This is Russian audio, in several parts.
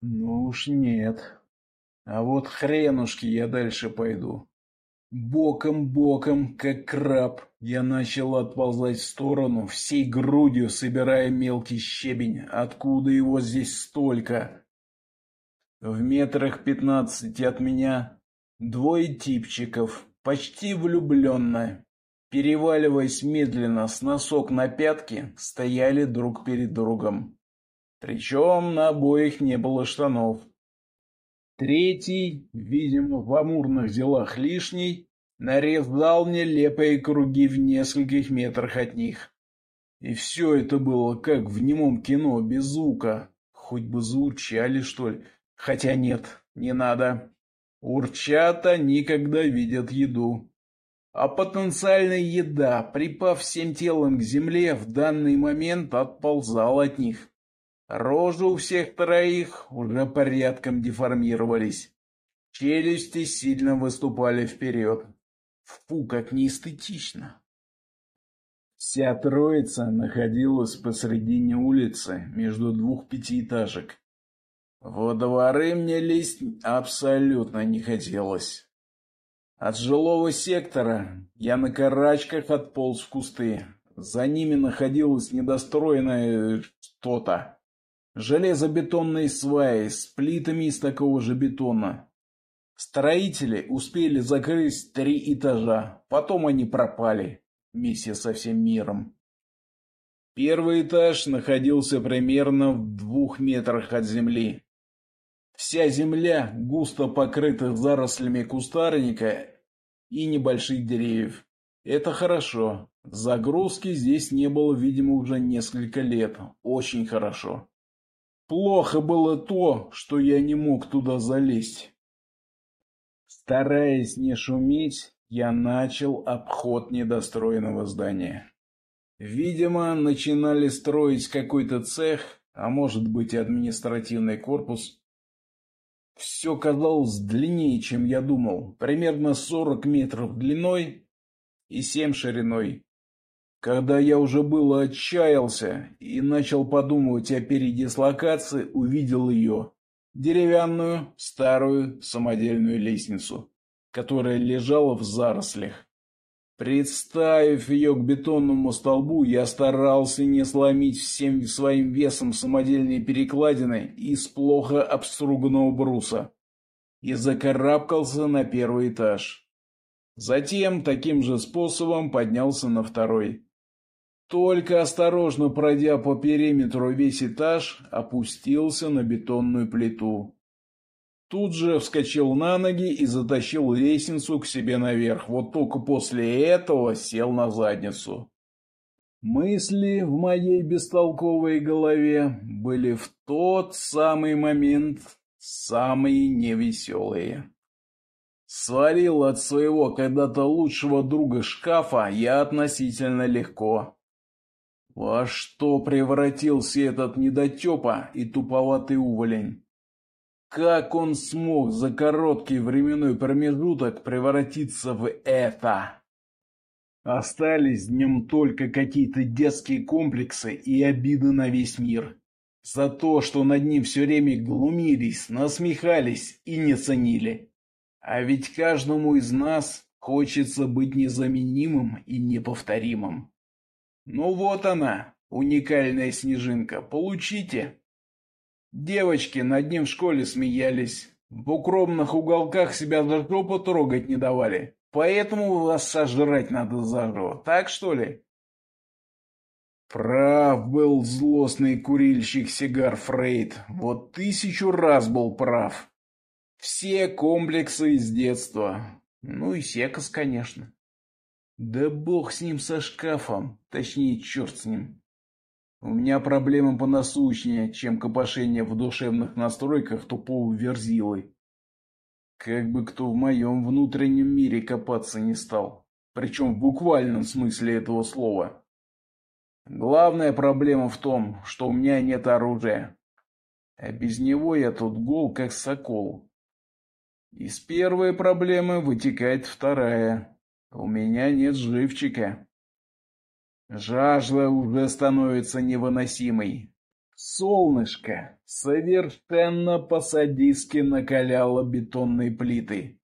Ну уж нет. А вот хренушки я дальше пойду. Боком-боком, как краб, я начал отползать в сторону, всей грудью собирая мелкий щебень. Откуда его здесь столько? В метрах пятнадцати от меня двое типчиков, почти влюбленно, переваливаясь медленно с носок на пятки, стояли друг перед другом. Причем на обоих не было штанов. Третий, видимо, в амурных делах лишний, нарезал нелепые круги в нескольких метрах от них. И все это было как в немом кино, без звука. Хоть бы заурчали, что ли. Хотя нет, не надо. Урчата никогда видят еду. А потенциальная еда, припав всем телом к земле, в данный момент отползала от них. Рожи у всех троих уже порядком деформировались. Челюсти сильно выступали вперед. Фу, как неэстетично. Вся троица находилась посредине улицы между двух пятиэтажек. Во дворы мне лезть абсолютно не хотелось. От жилого сектора я на карачках отполз в кусты. За ними находилось недостроенное что-то. Железобетонные сваи с плитами из такого же бетона. Строители успели закрыть три этажа, потом они пропали вместе со всем миром. Первый этаж находился примерно в двух метрах от земли. Вся земля густо покрыта зарослями кустарника и небольших деревьев. Это хорошо. Загрузки здесь не было, видимо, уже несколько лет. Очень хорошо. Плохо было то, что я не мог туда залезть. Стараясь не шуметь, я начал обход недостроенного здания. Видимо, начинали строить какой-то цех, а может быть и административный корпус. Все казалось длиннее, чем я думал, примерно 40 метров длиной и 7 шириной. Когда я уже было отчаялся и начал подумывать о передислокации, увидел ее. Деревянную, старую, самодельную лестницу, которая лежала в зарослях. Представив ее к бетонному столбу, я старался не сломить всем своим весом самодельные перекладины из плохо обструганного бруса и закарабкался на первый этаж. Затем таким же способом поднялся на второй. Только осторожно пройдя по периметру весь этаж, опустился на бетонную плиту. Тут же вскочил на ноги и затащил лестницу к себе наверх. Вот только после этого сел на задницу. Мысли в моей бестолковой голове были в тот самый момент самые невеселые. Свалил от своего когда-то лучшего друга шкафа я относительно легко. Во что превратился этот недотепа и туповатый уволень? Как он смог за короткий временной промежуток превратиться в это? Остались в нем только какие-то детские комплексы и обиды на весь мир. За то, что над ним все время глумились, насмехались и не ценили. А ведь каждому из нас хочется быть незаменимым и неповторимым. Ну вот она, уникальная снежинка, получите. Девочки над ним в школе смеялись, в укромных уголках себя за жопу трогать не давали, поэтому вас сожрать надо заживо, так что ли? Прав был злостный курильщик сигар Фрейд, вот тысячу раз был прав. Все комплексы из детства, ну и секас, конечно. Да бог с ним со шкафом, точнее, черт с ним. У меня проблема понасущнее, чем копошение в душевных настройках тупого верзилы. Как бы кто в моем внутреннем мире копаться не стал. Причем в буквальном смысле этого слова. Главная проблема в том, что у меня нет оружия. А без него я тут гол, как сокол. Из первой проблемы вытекает вторая. У меня нет живчика. Жажда уже становится невыносимой. Солнышко совершенно по-садистски накаляло бетонные плиты.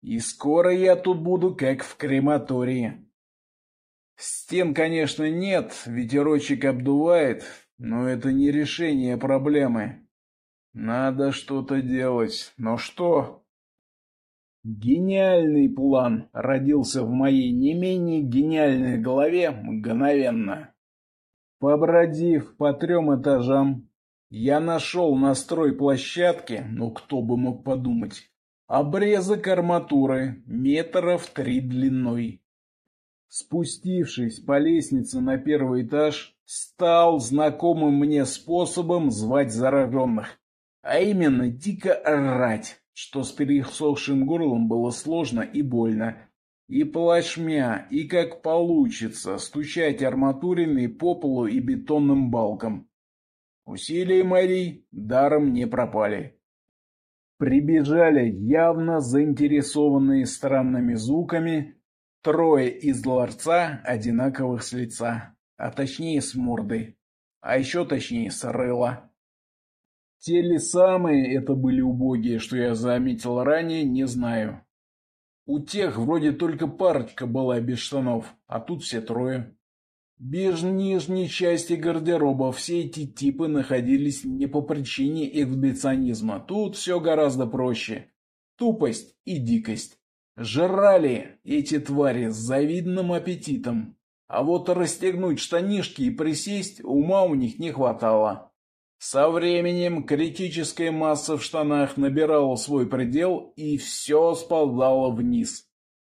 И скоро я тут буду как в крематории. Стен, конечно, нет, ветерочек обдувает, но это не решение проблемы. Надо что-то делать. Но что? Гениальный план родился в моей не менее гениальной голове мгновенно. Побродив по трем этажам, я нашел на стройплощадке, ну кто бы мог подумать, обрезок арматуры метров три длиной. Спустившись по лестнице на первый этаж, стал знакомым мне способом звать зараженных, а именно дико орать, что с пересохшим горлом было сложно и больно, и плашмя, и как получится, стучать арматуриной по полу и бетонным балкам. Усилия мои даром не пропали. Прибежали явно заинтересованные странными звуками Трое из ларца одинаковых с лица, а точнее с мордой, а еще точнее с рыла. Те ли самые это были убогие, что я заметил ранее, не знаю. У тех вроде только парочка была без штанов, а тут все трое. Без нижней части гардероба все эти типы находились не по причине эксбиционизма. Тут все гораздо проще. Тупость и дикость. Жрали эти твари с завидным аппетитом. А вот расстегнуть штанишки и присесть ума у них не хватало. Со временем критическая масса в штанах набирала свой предел и все сползало вниз.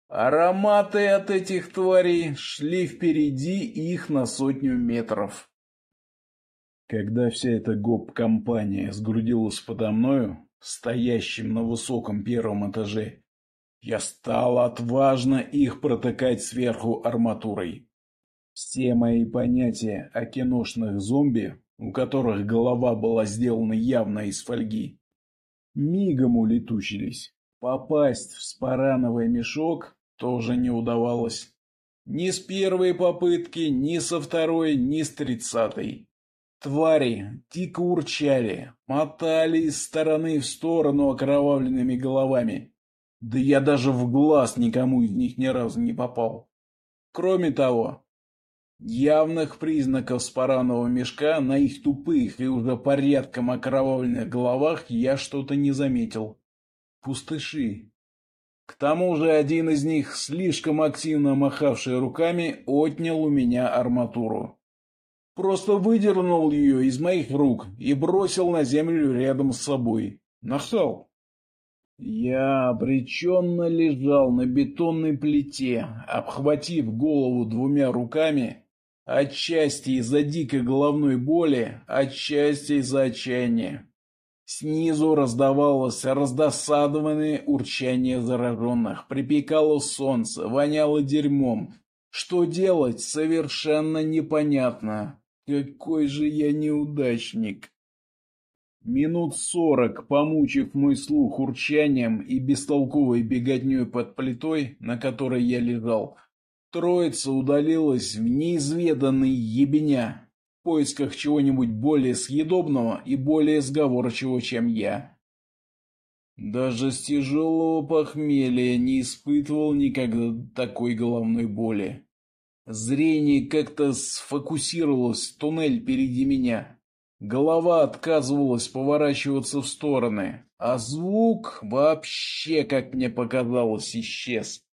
Ароматы от этих тварей шли впереди их на сотню метров. Когда вся эта гоп-компания сгрудилась подо мною, стоящим на высоком первом этаже, я стал отважно их протыкать сверху арматурой. Все мои понятия о киношных зомби, у которых голова была сделана явно из фольги, мигом улетучились. Попасть в спарановый мешок тоже не удавалось. Ни с первой попытки, ни со второй, ни с тридцатой. Твари дико урчали, мотали из стороны в сторону окровавленными головами да я даже в глаз никому из них ни разу не попал. Кроме того, явных признаков спаранного мешка на их тупых и уже порядком окровавленных головах я что-то не заметил. Пустыши. К тому же один из них, слишком активно махавший руками, отнял у меня арматуру. Просто выдернул ее из моих рук и бросил на землю рядом с собой. Нахал. Я обреченно лежал на бетонной плите, обхватив голову двумя руками, отчасти из-за дикой головной боли, отчасти из-за отчаяния. Снизу раздавалось раздосадованное урчание зараженных, припекало солнце, воняло дерьмом. Что делать, совершенно непонятно. Какой же я неудачник. Минут сорок, помучив мой слух урчанием и бестолковой беготней под плитой, на которой я лежал, троица удалилась в неизведанный ебеня в поисках чего-нибудь более съедобного и более сговорчивого, чем я. Даже с тяжелого похмелья не испытывал никогда такой головной боли. Зрение как-то сфокусировалось в туннель впереди меня, Голова отказывалась поворачиваться в стороны, а звук вообще, как мне показалось, исчез.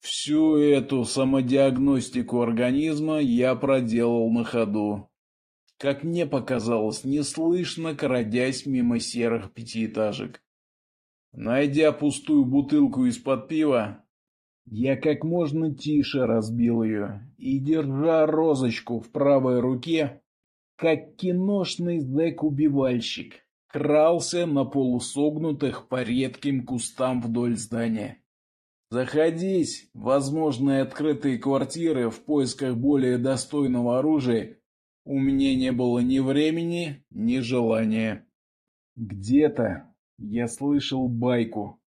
Всю эту самодиагностику организма я проделал на ходу. Как мне показалось, неслышно крадясь мимо серых пятиэтажек. Найдя пустую бутылку из-под пива, я как можно тише разбил ее и, держа розочку в правой руке, как киношный зэк-убивальщик, крался на полусогнутых по редким кустам вдоль здания. Заходить возможные открытые квартиры в поисках более достойного оружия у меня не было ни времени, ни желания. Где-то я слышал байку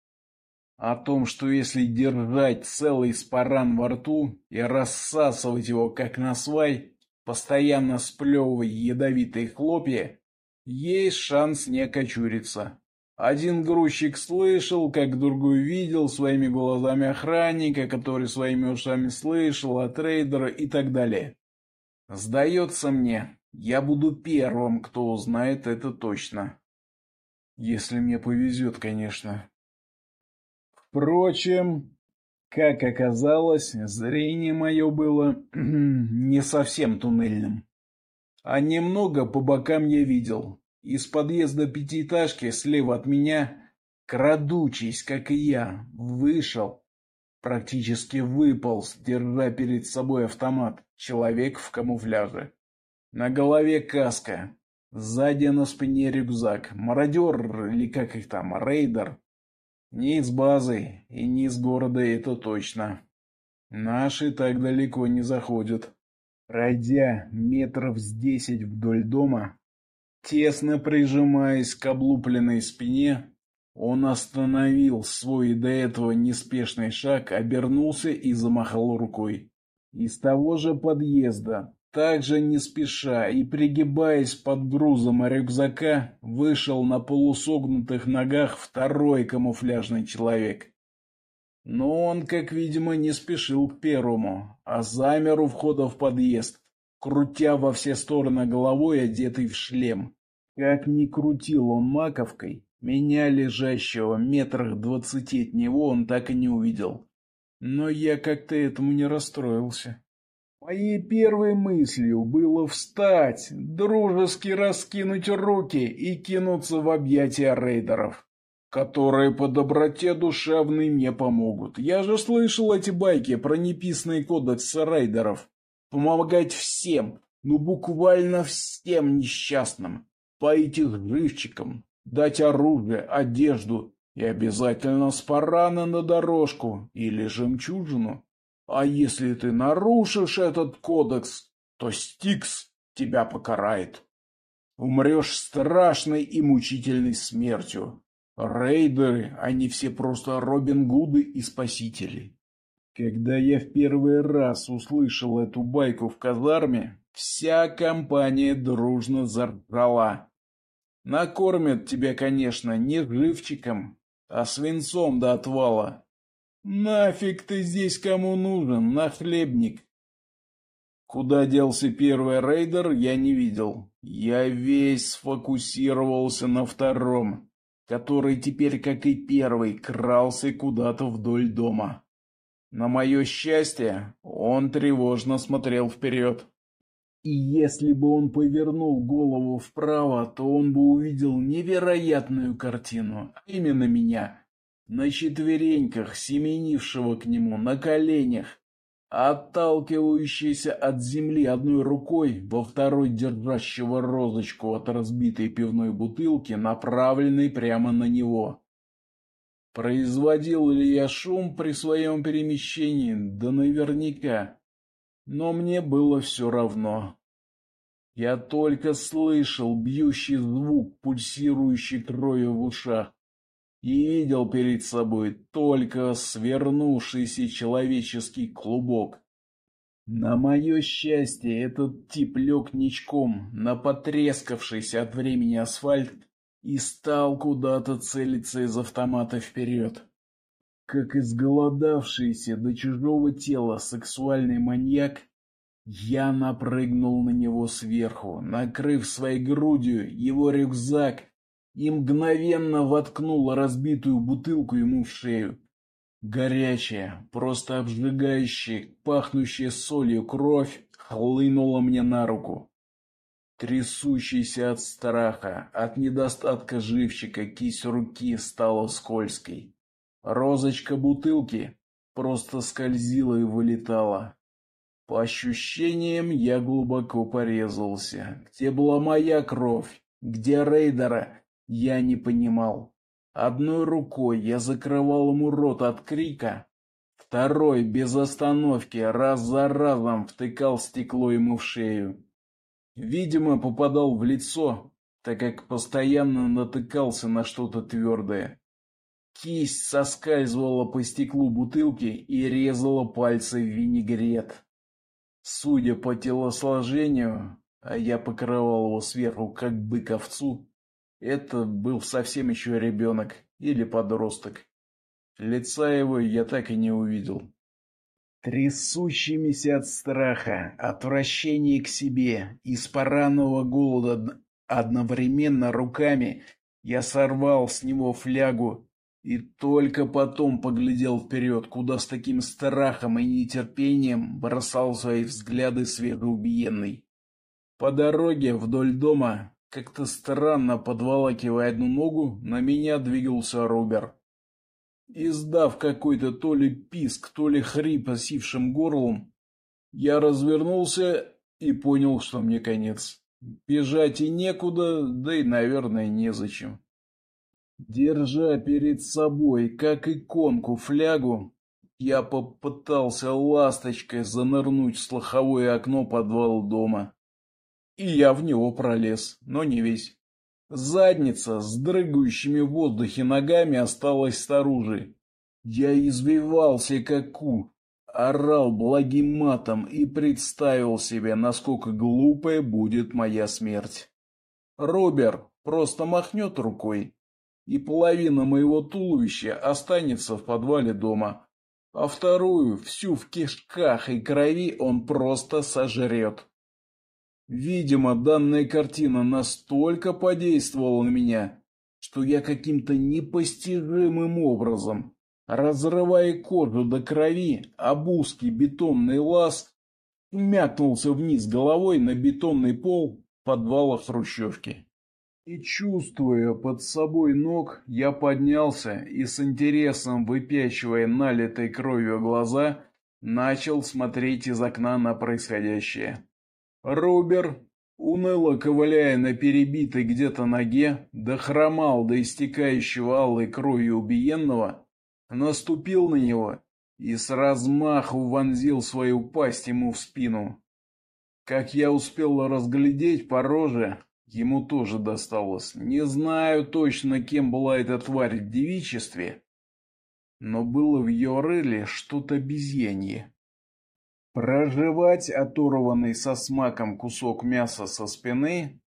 о том, что если держать целый спаран во рту и рассасывать его как на свай, постоянно сплевывая ядовитые хлопья, есть шанс не окочуриться. Один грузчик слышал, как другой видел своими глазами охранника, который своими ушами слышал от трейдера и так далее. Сдается мне, я буду первым, кто узнает это точно. Если мне повезет, конечно. Впрочем, как оказалось, зрение мое было не совсем туннельным. А немного по бокам я видел. Из подъезда пятиэтажки слева от меня, крадучись, как и я, вышел, практически выполз, держа перед собой автомат, человек в камуфляже. На голове каска, сзади на спине рюкзак, мародер или как их там, рейдер. Не из базы и не из города это точно. Наши так далеко не заходят. Пройдя метров с десять вдоль дома, тесно прижимаясь к облупленной спине, он остановил свой до этого неспешный шаг, обернулся и замахал рукой. Из того же подъезда, также не спеша и пригибаясь под грузом рюкзака, вышел на полусогнутых ногах второй камуфляжный человек. Но он, как видимо, не спешил к первому, а замер у входа в подъезд, крутя во все стороны головой, одетый в шлем. Как ни крутил он маковкой, меня, лежащего метрах двадцати от него, он так и не увидел. Но я как-то этому не расстроился. Моей первой мыслью было встать, дружески раскинуть руки и кинуться в объятия рейдеров, которые по доброте душевной мне помогут. Я же слышал эти байки про неписанный кодекс рейдеров. Помогать всем, ну буквально всем несчастным, поить их живчиком, дать оружие, одежду и обязательно спараны на дорожку или жемчужину. А если ты нарушишь этот кодекс, то Стикс тебя покарает. Умрешь страшной и мучительной смертью. Рейдеры, они все просто Робин Гуды и спасители. Когда я в первый раз услышал эту байку в казарме, вся компания дружно заржала. Накормят тебя, конечно, не живчиком, а свинцом до отвала. Нафиг ты здесь кому нужен, нахлебник? Куда делся первый рейдер, я не видел. Я весь сфокусировался на втором, который теперь, как и первый, крался куда-то вдоль дома. На мое счастье, он тревожно смотрел вперед. И если бы он повернул голову вправо, то он бы увидел невероятную картину, а именно меня, на четвереньках, семенившего к нему на коленях, отталкивающийся от земли одной рукой, во второй держащего розочку от разбитой пивной бутылки, направленной прямо на него. Производил ли я шум при своем перемещении? Да наверняка. Но мне было все равно. Я только слышал бьющий звук, пульсирующий кровью в ушах и видел перед собой только свернувшийся человеческий клубок. На мое счастье, этот тип лег ничком на потрескавшийся от времени асфальт и стал куда-то целиться из автомата вперед. Как изголодавшийся до чужого тела сексуальный маньяк, я напрыгнул на него сверху, накрыв своей грудью его рюкзак и мгновенно воткнула разбитую бутылку ему в шею. Горячая, просто обжигающая, пахнущая солью кровь хлынула мне на руку. Трясущийся от страха, от недостатка живчика, кисть руки стала скользкой. Розочка бутылки просто скользила и вылетала. По ощущениям, я глубоко порезался. Где была моя кровь? Где рейдера? Я не понимал. Одной рукой я закрывал ему рот от крика, второй без остановки раз за разом втыкал стекло ему в шею. Видимо, попадал в лицо, так как постоянно натыкался на что-то твердое. Кисть соскальзывала по стеклу бутылки и резала пальцы в винегрет. Судя по телосложению, а я покрывал его сверху как бык овцу, это был совсем еще ребенок или подросток. Лица его я так и не увидел. Трясущимися от страха, отвращения к себе и спаранного голода одновременно руками я сорвал с него флягу и только потом поглядел вперед, куда с таким страхом и нетерпением бросал свои взгляды свежеубиенный. По дороге вдоль дома, как-то странно подволакивая одну ногу, на меня двигался Робер. Издав какой-то то ли писк, то ли хрип осившим горлом, я развернулся и понял, что мне конец. Бежать и некуда, да и, наверное, незачем. Держа перед собой, как иконку, флягу, я попытался ласточкой занырнуть в слуховое окно подвала дома. И я в него пролез, но не весь. Задница с дрыгающими в воздухе ногами осталась снаружи. Я извивался, как ку, орал благим матом и представил себе, насколько глупая будет моя смерть. Робер просто махнет рукой, и половина моего туловища останется в подвале дома, а вторую, всю в кишках и крови, он просто сожрет. Видимо, данная картина настолько подействовала на меня, что я каким-то непостижимым образом, разрывая кожу до крови об узкий бетонный лаз, мякнулся вниз головой на бетонный пол подвала хрущевки. И чувствуя под собой ног, я поднялся и с интересом выпячивая налитой кровью глаза, начал смотреть из окна на происходящее. Рубер, уныло ковыляя на перебитой где-то ноге, дохромал до истекающего алой кровью убиенного, наступил на него и с размаху вонзил свою пасть ему в спину. Как я успел разглядеть по роже, Ему тоже досталось. Не знаю точно, кем была эта тварь в девичестве, но было в ее рыле что-то обезьянье. Проживать оторванный со смаком кусок мяса со спины,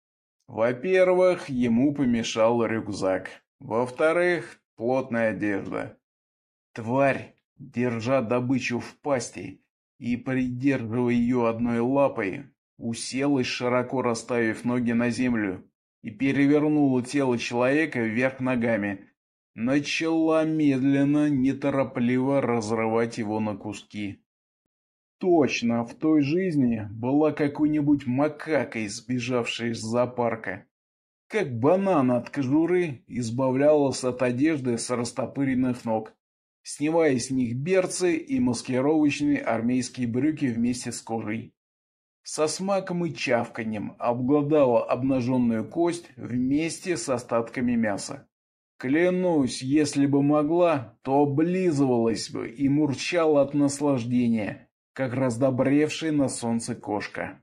во-первых, ему помешал рюкзак, во-вторых, плотная одежда. Тварь, держа добычу в пасти и придерживая ее одной лапой, уселась, широко расставив ноги на землю, и перевернула тело человека вверх ногами. Начала медленно, неторопливо разрывать его на куски. Точно, в той жизни была какой-нибудь макакой, сбежавшей из зоопарка. Как банан от кожуры избавлялась от одежды с растопыренных ног, снимая с них берцы и маскировочные армейские брюки вместе с кожей со смаком и чавканьем обглодала обнаженную кость вместе с остатками мяса. Клянусь, если бы могла, то облизывалась бы и мурчала от наслаждения, как раздобревшая на солнце кошка.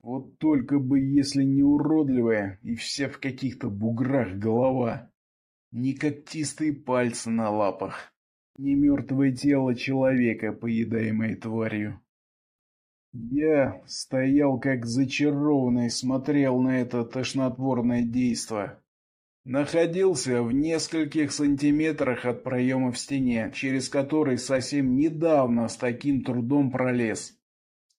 Вот только бы, если не уродливая и вся в каких-то буграх голова, не когтистые пальцы на лапах, не мертвое тело человека, поедаемое тварью. Я стоял как зачарованный, смотрел на это тошнотворное действо. Находился в нескольких сантиметрах от проема в стене, через который совсем недавно с таким трудом пролез.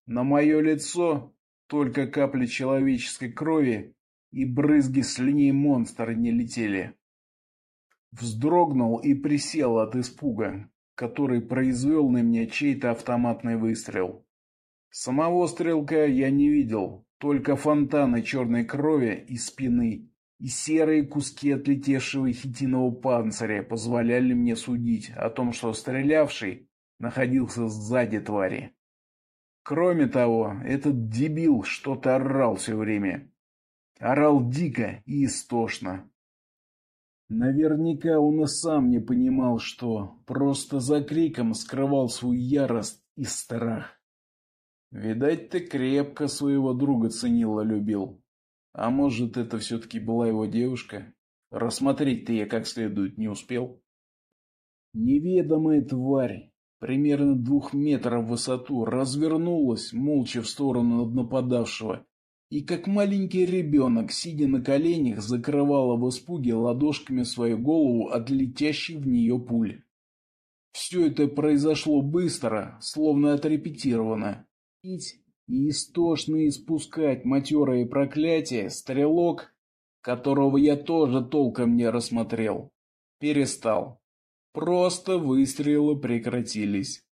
На мое лицо только капли человеческой крови и брызги слюней монстра не летели. Вздрогнул и присел от испуга, который произвел на меня чей-то автоматный выстрел. Самого стрелка я не видел, только фонтаны черной крови из спины и серые куски отлетевшего хитинового панциря позволяли мне судить о том, что стрелявший находился сзади твари. Кроме того, этот дебил что-то орал все время. Орал дико и истошно. Наверняка он и сам не понимал, что просто за криком скрывал свою ярость и страх. Видать, ты крепко своего друга ценил и любил. А может, это все-таки была его девушка? Рассмотреть-то я как следует не успел. Неведомая тварь, примерно двух метров в высоту, развернулась молча в сторону нападавшего и как маленький ребенок, сидя на коленях, закрывала в испуге ладошками свою голову от летящей в нее пули. Все это произошло быстро, словно отрепетировано. Пить и истошно испускать матерые проклятия стрелок, которого я тоже толком не рассмотрел, перестал. Просто выстрелы прекратились.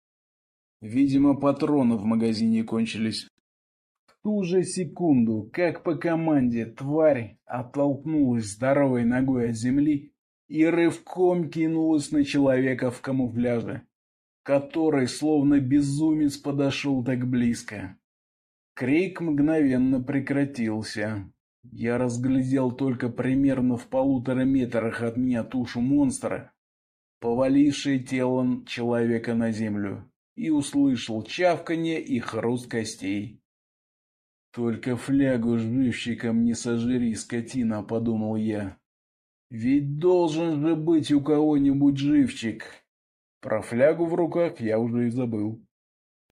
Видимо, патроны в магазине кончились. В ту же секунду, как по команде, тварь оттолкнулась здоровой ногой от земли и рывком кинулась на человека в камуфляже, который словно безумец подошел так близко. Крик мгновенно прекратился. Я разглядел только примерно в полутора метрах от меня тушу монстра, повалившее телом человека на землю, и услышал чавканье и хруст костей. «Только флягу с живчиком не сожри, скотина», — подумал я. «Ведь должен же быть у кого-нибудь живчик». Про флягу в руках я уже и забыл.